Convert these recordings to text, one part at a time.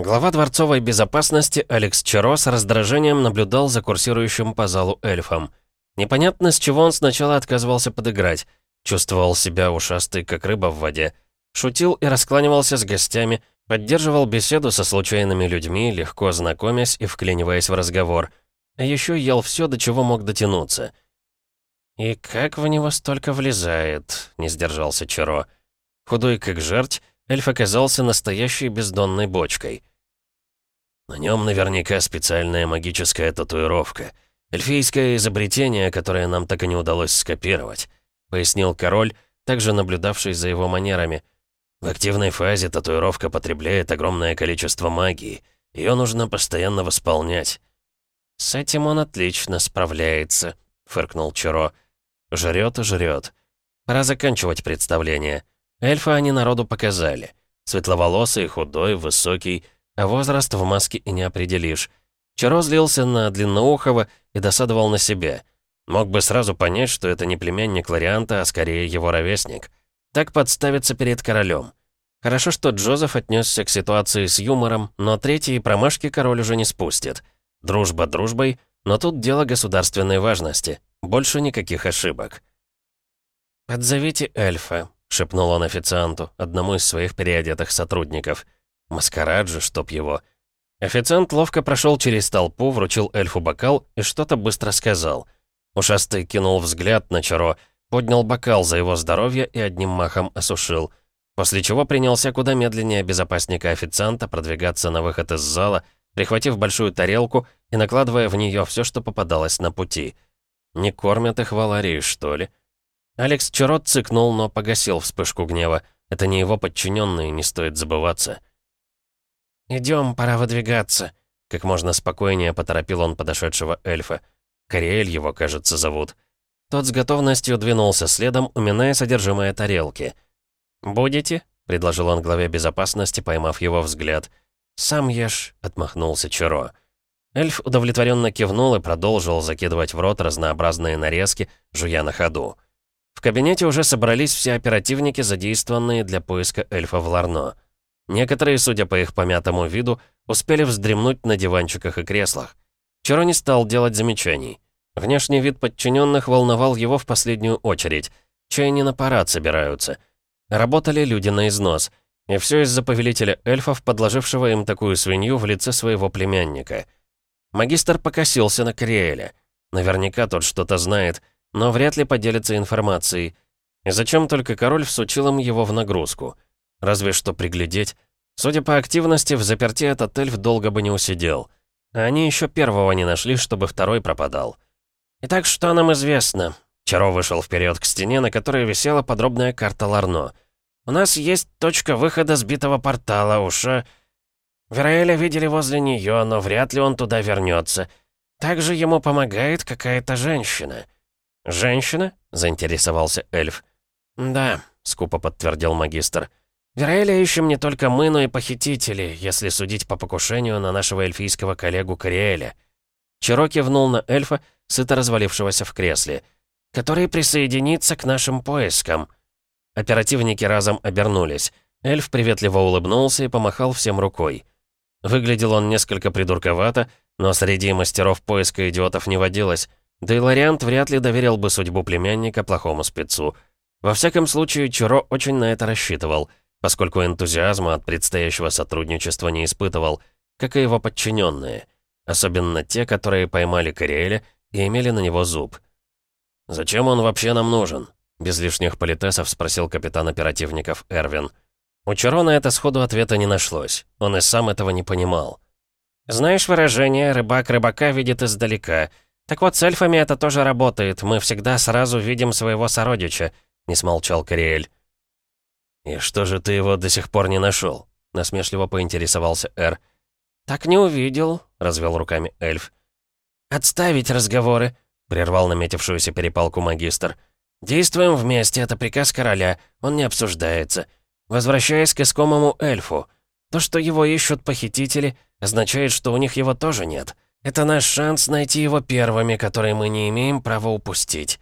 Глава дворцовой безопасности Алекс Чаро с раздражением наблюдал за курсирующим по залу эльфом. Непонятно, с чего он сначала отказывался подыграть. Чувствовал себя ушастый, как рыба в воде. Шутил и раскланивался с гостями, поддерживал беседу со случайными людьми, легко знакомясь и вклиниваясь в разговор. А еще ел все, до чего мог дотянуться. «И как в него столько влезает?» — не сдержался Чаро. Худой как жерть, эльф оказался настоящей бездонной бочкой. На нем наверняка специальная магическая татуировка. Эльфийское изобретение, которое нам так и не удалось скопировать», — пояснил король, также наблюдавший за его манерами. «В активной фазе татуировка потребляет огромное количество магии. Ее нужно постоянно восполнять». «С этим он отлично справляется», — фыркнул Чаро. «Жрет и жрет. Пора заканчивать представление. Эльфа они народу показали. Светловолосый, худой, высокий — а возраст в маске и не определишь. Чаро злился на Длинноухова и досадовал на себя. Мог бы сразу понять, что это не племянник Лорианта, а скорее его ровесник. Так подставиться перед королем. Хорошо, что Джозеф отнесся к ситуации с юмором, но третьей промашки король уже не спустит. Дружба дружбой, но тут дело государственной важности. Больше никаких ошибок. «Подзовите эльфа», — шепнул он официанту, одному из своих переодетых сотрудников — Маскарад же, чтоб его. Официант ловко прошел через толпу, вручил эльфу бокал и что-то быстро сказал. Ушастый кинул взгляд на Чаро, поднял бокал за его здоровье и одним махом осушил. После чего принялся куда медленнее безопасника-официанта продвигаться на выход из зала, прихватив большую тарелку и накладывая в нее все, что попадалось на пути. Не кормят их в что ли? Алекс Чарот цыкнул, но погасил вспышку гнева. Это не его подчиненные, не стоит забываться. «Идем, пора выдвигаться», — как можно спокойнее поторопил он подошедшего эльфа. Кориэль его, кажется, зовут. Тот с готовностью двинулся следом, уминая содержимое тарелки. «Будете?» — предложил он главе безопасности, поймав его взгляд. «Сам ешь», — отмахнулся Чаро. Эльф удовлетворенно кивнул и продолжил закидывать в рот разнообразные нарезки, жуя на ходу. В кабинете уже собрались все оперативники, задействованные для поиска эльфа в Ларно. Некоторые, судя по их помятому виду, успели вздремнуть на диванчиках и креслах. Чаро не стал делать замечаний. Внешний вид подчиненных волновал его в последнюю очередь. Чай не на парад собираются. Работали люди на износ. И все из-за повелителя эльфов, подложившего им такую свинью в лице своего племянника. Магистр покосился на Кориэля. Наверняка тот что-то знает, но вряд ли поделится информацией. И зачем только король всучил им его в нагрузку? Разве что приглядеть. Судя по активности, в заперти этот эльф долго бы не усидел. А они еще первого не нашли, чтобы второй пропадал. «Итак, что нам известно?» Чаро вышел вперед к стене, на которой висела подробная карта Ларно. «У нас есть точка выхода сбитого портала, уж... Вераэля видели возле нее, но вряд ли он туда вернется. Также ему помогает какая-то женщина». «Женщина?» — заинтересовался эльф. «Да», — скупо подтвердил магистр. Вераэля ищем не только мы, но и похитители, если судить по покушению на нашего эльфийского коллегу Кориэля». Чиро кивнул на эльфа, сыто развалившегося в кресле, который присоединится к нашим поискам. Оперативники разом обернулись. Эльф приветливо улыбнулся и помахал всем рукой. Выглядел он несколько придурковато, но среди мастеров поиска идиотов не водилось, да и Лориант вряд ли доверил бы судьбу племянника плохому спецу. Во всяком случае, Чуро очень на это рассчитывал — поскольку энтузиазма от предстоящего сотрудничества не испытывал, как и его подчиненные, особенно те, которые поймали Кориэля и имели на него зуб. «Зачем он вообще нам нужен?» Без лишних политесов спросил капитан оперативников Эрвин. У Чарона это сходу ответа не нашлось. Он и сам этого не понимал. «Знаешь выражение «рыбак рыбака видит издалека»? Так вот, с эльфами это тоже работает. Мы всегда сразу видим своего сородича», — не смолчал Кориэль. «И что же ты его до сих пор не нашел? насмешливо поинтересовался Эр. «Так не увидел», — развел руками эльф. «Отставить разговоры», — прервал наметившуюся перепалку магистр. «Действуем вместе, это приказ короля, он не обсуждается. Возвращаясь к искомому эльфу, то, что его ищут похитители, означает, что у них его тоже нет. Это наш шанс найти его первыми, который мы не имеем права упустить».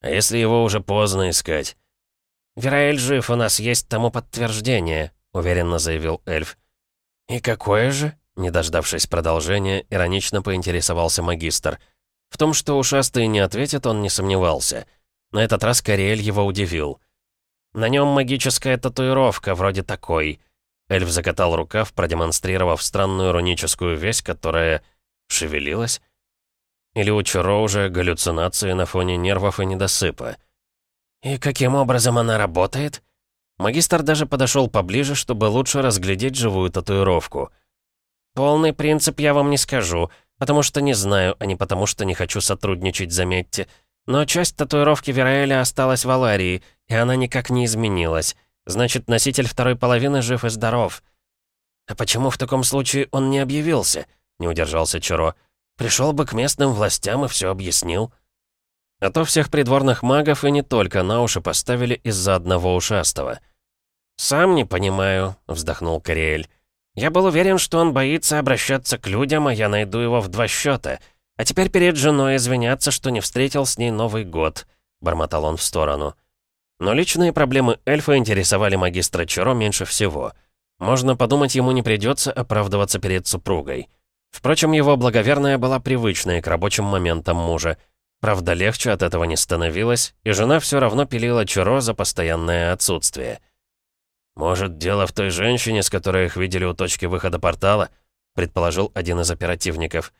«А если его уже поздно искать?» «Вераэль жив, у нас есть тому подтверждение», — уверенно заявил эльф. «И какое же?» Не дождавшись продолжения, иронично поинтересовался магистр. В том, что ушастый не ответит, он не сомневался. На этот раз Кориэль его удивил. «На нем магическая татуировка, вроде такой». Эльф закатал рукав, продемонстрировав странную руническую весть, которая... шевелилась? Или у Чуро уже галлюцинации на фоне нервов и недосыпа? «И каким образом она работает?» Магистр даже подошел поближе, чтобы лучше разглядеть живую татуировку — «Полный принцип я вам не скажу, потому что не знаю, а не потому что не хочу сотрудничать, заметьте. Но часть татуировки Вераэля осталась в Аларии, и она никак не изменилась. Значит, носитель второй половины жив и здоров». «А почему в таком случае он не объявился?» — не удержался Чаро. «Пришел бы к местным властям и все объяснил». А то всех придворных магов и не только на уши поставили из-за одного ушастого. «Сам не понимаю», — вздохнул Кориэль. Я был уверен, что он боится обращаться к людям, а я найду его в два счета. А теперь перед женой извиняться, что не встретил с ней Новый год», — бормотал он в сторону. Но личные проблемы эльфа интересовали магистра Чаро меньше всего. Можно подумать, ему не придется оправдываться перед супругой. Впрочем, его благоверная была привычной к рабочим моментам мужа. Правда, легче от этого не становилось, и жена все равно пилила Чаро за постоянное отсутствие. «Может, дело в той женщине, с которой их видели у точки выхода портала?» предположил один из оперативников.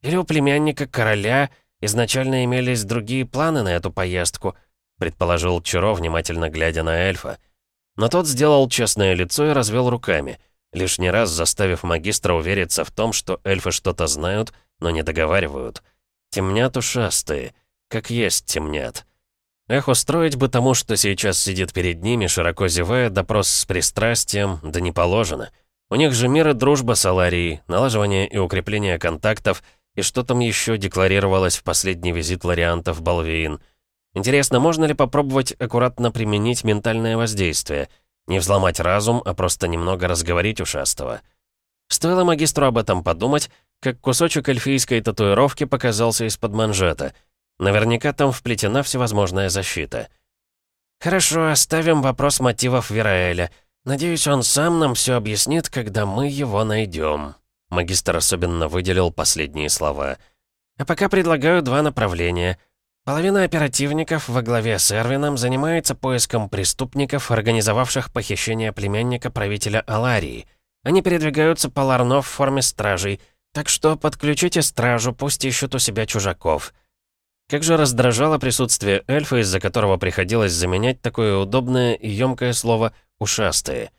«Или у племянника короля изначально имелись другие планы на эту поездку», предположил Чуро, внимательно глядя на эльфа. Но тот сделал честное лицо и развел руками, лишний раз заставив магистра увериться в том, что эльфы что-то знают, но не договаривают. Темнят ушастые, как есть темнят. Эх, устроить бы тому, что сейчас сидит перед ними, широко зевая, допрос с пристрастием, да не положено. У них же мир и дружба с Аларией, налаживание и укрепление контактов, и что там еще декларировалось в последний визит Лорианта в Балвейн. Интересно, можно ли попробовать аккуратно применить ментальное воздействие? Не взломать разум, а просто немного разговорить ушастого. Стоило магистру об этом подумать, как кусочек эльфийской татуировки показался из-под манжета — Наверняка там вплетена всевозможная защита. Хорошо, оставим вопрос мотивов Вераэля. Надеюсь, он сам нам все объяснит, когда мы его найдем. Магистр особенно выделил последние слова. А пока предлагаю два направления. Половина оперативников во главе с Эрвином занимается поиском преступников, организовавших похищение племянника правителя Аларии. Они передвигаются по Ларно в форме стражей, так что подключите стражу, пусть ищут у себя чужаков. Как же раздражало присутствие эльфа, из-за которого приходилось заменять такое удобное и ёмкое слово «ушастые».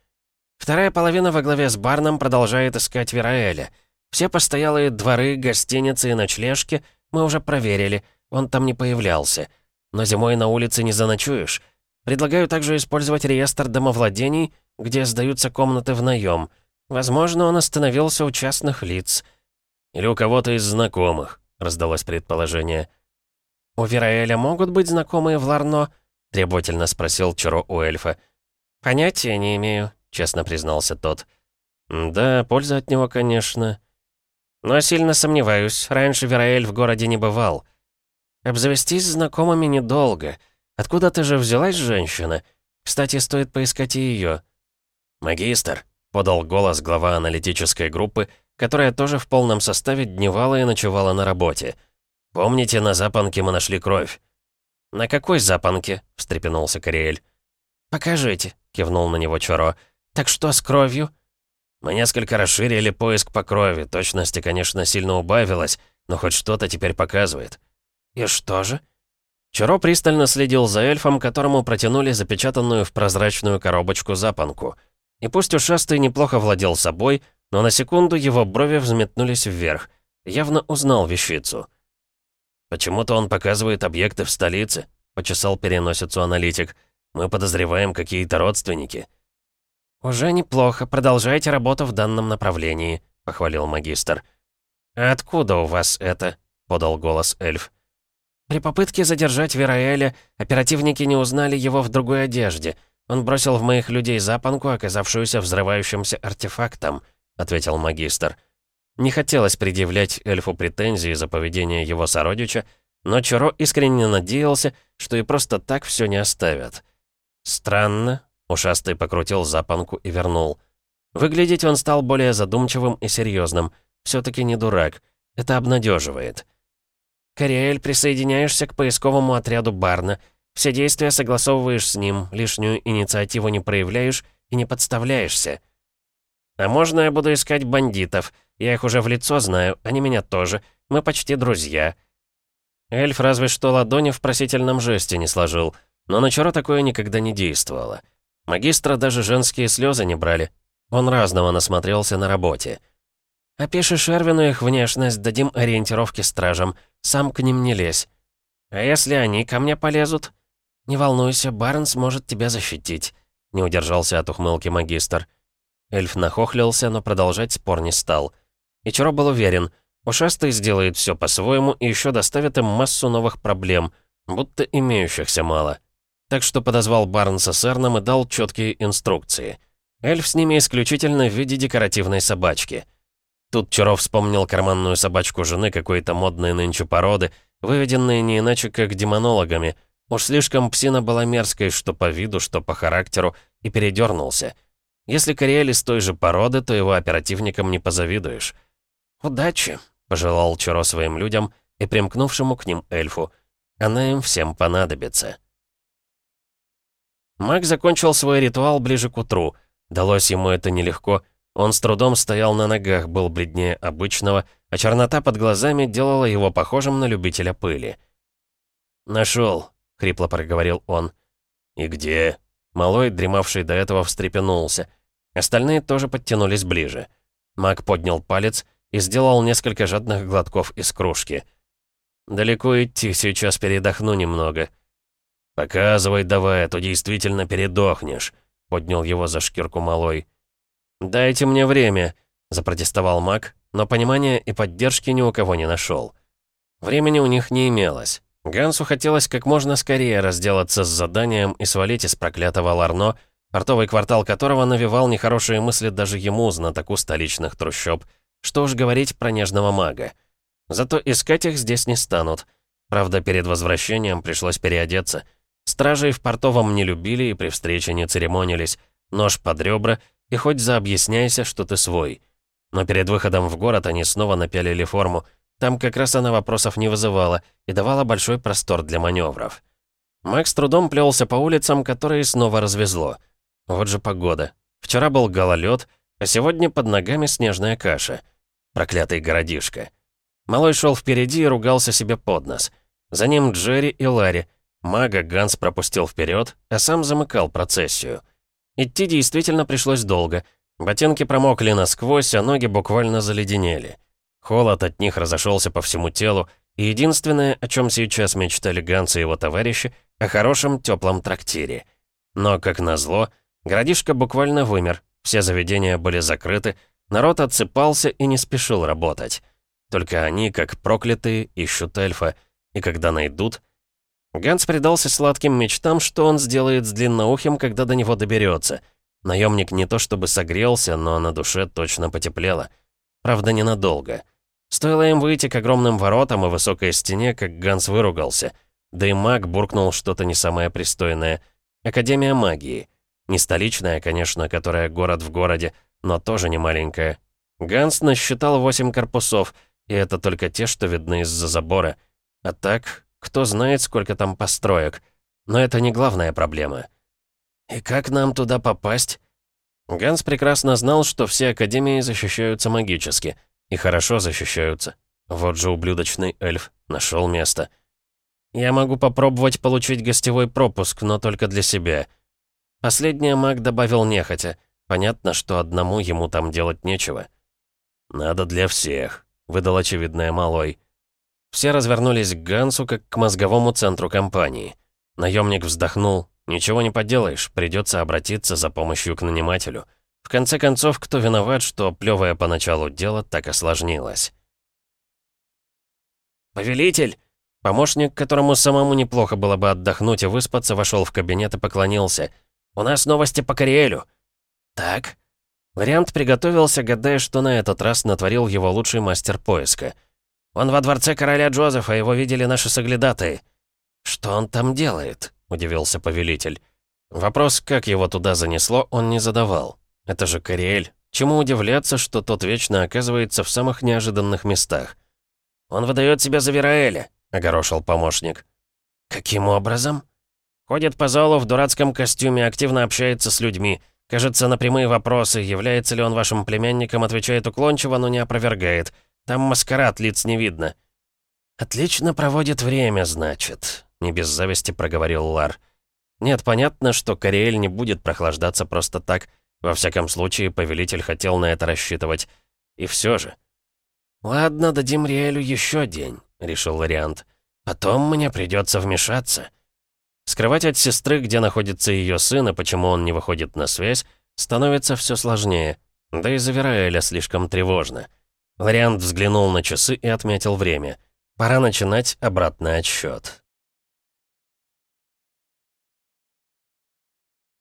Вторая половина во главе с Барном продолжает искать Вераэля. Все постоялые дворы, гостиницы и ночлежки мы уже проверили, он там не появлялся. Но зимой на улице не заночуешь. Предлагаю также использовать реестр домовладений, где сдаются комнаты в наем. Возможно, он остановился у частных лиц. «Или у кого-то из знакомых», — раздалось предположение. «У Вераэля могут быть знакомые в Ларно?» — требовательно спросил Чаро у эльфа. «Понятия не имею», — честно признался тот. «Да, польза от него, конечно. Но сильно сомневаюсь, раньше Вераэль в городе не бывал. Обзавестись знакомыми недолго. Откуда ты же взялась, женщина? Кстати, стоит поискать и ее. «Магистр», — подал голос глава аналитической группы, которая тоже в полном составе дневала и ночевала на работе. «Помните, на запонке мы нашли кровь?» «На какой запонке?» — встрепенулся Кориэль. «Покажите», — кивнул на него Чоро. «Так что с кровью?» «Мы несколько расширили поиск по крови. Точности, конечно, сильно убавилось, но хоть что-то теперь показывает». «И что же?» Чаро пристально следил за эльфом, которому протянули запечатанную в прозрачную коробочку запонку. И пусть ушастый неплохо владел собой, но на секунду его брови взметнулись вверх. Явно узнал вещицу. «Почему-то он показывает объекты в столице», — почесал переносицу аналитик. «Мы подозреваем какие-то родственники». «Уже неплохо. Продолжайте работу в данном направлении», — похвалил магистр. «А откуда у вас это?» — подал голос эльф. «При попытке задержать Вераэля оперативники не узнали его в другой одежде. Он бросил в моих людей запонку, оказавшуюся взрывающимся артефактом», — ответил магистр. Не хотелось предъявлять эльфу претензии за поведение его сородича, но Чаро искренне надеялся, что и просто так все не оставят. «Странно», — ушастый покрутил запонку и вернул. Выглядеть он стал более задумчивым и серьезным. все таки не дурак. Это обнадеживает. «Кориэль, присоединяешься к поисковому отряду Барна. Все действия согласовываешь с ним, лишнюю инициативу не проявляешь и не подставляешься. А можно я буду искать бандитов? Я их уже в лицо знаю, они меня тоже. Мы почти друзья». Эльф разве что ладони в просительном жесте не сложил, но на Чаро такое никогда не действовало. Магистра даже женские слезы не брали. Он разного насмотрелся на работе. «Опишешь Эрвину их внешность, дадим ориентировки стражам. Сам к ним не лезь. А если они ко мне полезут?» «Не волнуйся, Барнс может тебя защитить», — не удержался от ухмылки магистр. Эльф нахохлился, но продолжать спор не стал. Ичиро был уверен, ушастый сделает все по-своему и еще доставит им массу новых проблем, будто имеющихся мало. Так что подозвал Барнса с Эрном и дал четкие инструкции. Эльф с ними исключительно в виде декоративной собачки. Тут Чаров вспомнил карманную собачку жены какой-то модной нынче породы, выведенной не иначе как демонологами. Уж слишком псина была мерзкой, что по виду, что по характеру, и передернулся. Если Кориэль из той же породы, то его оперативникам не позавидуешь. «Удачи», — пожелал Чаро своим людям и примкнувшему к ним эльфу. «Она им всем понадобится». Маг закончил свой ритуал ближе к утру. Далось ему это нелегко. Он с трудом стоял на ногах, был бледнее обычного, а чернота под глазами делала его похожим на любителя пыли. «Нашел», — хрипло проговорил он. «И где?» Малой, дремавший до этого, встрепенулся. Остальные тоже подтянулись ближе. Маг поднял палец и сделал несколько жадных глотков из кружки. «Далеко идти, сейчас передохну немного». «Показывай давай, а то действительно передохнешь», — поднял его за шкирку Малой. «Дайте мне время», — запротестовал маг, но понимания и поддержки ни у кого не нашел. Времени у них не имелось. Гансу хотелось как можно скорее разделаться с заданием и свалить из проклятого Ларно, портовый квартал которого навевал нехорошие мысли даже ему, знатоку столичных трущоб. Что уж говорить про нежного мага. Зато искать их здесь не станут. Правда, перед возвращением пришлось переодеться. Стражей в портовом не любили и при встрече не церемонились. Нож под ребра, и хоть заобъясняйся, что ты свой. Но перед выходом в город они снова напялили форму, там как раз она вопросов не вызывала и давала большой простор для маневров. Макс трудом плелся по улицам, которые снова развезло. Вот же погода. Вчера был гололед, а сегодня под ногами снежная каша. Проклятый городишко. Малой шел впереди и ругался себе под нос. За ним Джерри и Ларри. Мага Ганс пропустил вперед, а сам замыкал процессию. Идти действительно пришлось долго. Ботинки промокли насквозь, а ноги буквально заледенели. Холод от них разошелся по всему телу, и единственное, о чем сейчас мечтали Ганс и его товарищи, о хорошем теплом трактире. Но, как назло, городишко буквально вымер, все заведения были закрыты, народ отсыпался и не спешил работать. Только они, как проклятые, ищут эльфа, и когда найдут... Ганс предался сладким мечтам, что он сделает с длинноухим, когда до него доберется. Наемник не то чтобы согрелся, но на душе точно потеплело. Правда, ненадолго. Стоило им выйти к огромным воротам и высокой стене, как Ганс выругался. Да и маг буркнул что-то не самое пристойное. Академия магии. Не столичная, конечно, которая город в городе, но тоже не маленькая. Ганс насчитал восемь корпусов, и это только те, что видны из-за забора. А так, кто знает, сколько там построек. Но это не главная проблема. «И как нам туда попасть?» Ганс прекрасно знал, что все академии защищаются магически — и хорошо защищаются. Вот же ублюдочный эльф. Нашел место. Я могу попробовать получить гостевой пропуск, но только для себя. Последнее маг добавил нехотя. Понятно, что одному ему там делать нечего. «Надо для всех», — выдал очевидное малой. Все развернулись к Гансу, как к мозговому центру компании. Наемник вздохнул. «Ничего не поделаешь, придется обратиться за помощью к нанимателю». В конце концов, кто виноват, что плевое поначалу дело так осложнилось? «Повелитель!» Помощник, которому самому неплохо было бы отдохнуть и выспаться, вошел в кабинет и поклонился. «У нас новости по Кориэлю». «Так?» Вариант приготовился, гадая, что на этот раз натворил его лучший мастер поиска. «Он во дворце короля Джозефа, его видели наши соглядатые». «Что он там делает?» — удивился повелитель. Вопрос, как его туда занесло, он не задавал. Это же Кориэль. Чему удивляться, что тот вечно оказывается в самых неожиданных местах? «Он выдает себя за Вераэля», — огорошил помощник. «Каким образом?» «Ходит по залу в дурацком костюме, активно общается с людьми. Кажется, на прямые вопросы, является ли он вашим племянником, отвечает уклончиво, но не опровергает. Там маскарад, лиц не видно». «Отлично проводит время, значит», — не без зависти проговорил Лар. «Нет, понятно, что Кориэль не будет прохлаждаться просто так. Во всяком случае, повелитель хотел на это рассчитывать. И все же...» «Ладно, дадим Риэлю еще день», — решил вариант. «Потом мне придется вмешаться». Скрывать от сестры, где находится ее сын и почему он не выходит на связь, становится все сложнее. Да и за Вераэля слишком тревожно. Вариант взглянул на часы и отметил время. Пора начинать обратный отсчет.